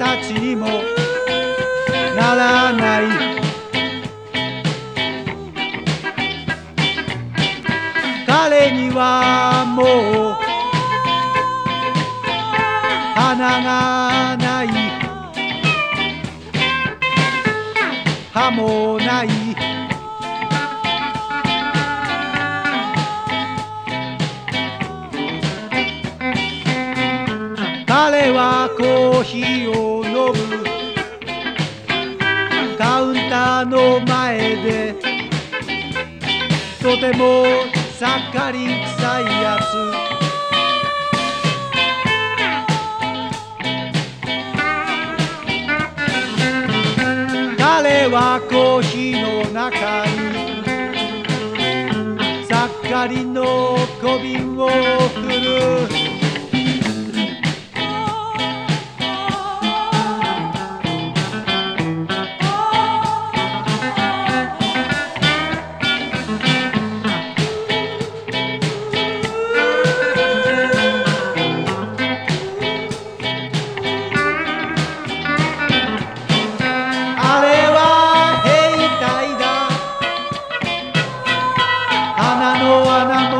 にもならない。彼にはもう花がない。歯もない。彼はコーヒーをの前で。とても盛り臭いやつ。彼はコーヒーの中に。サッカリの小瓶を振る。ganando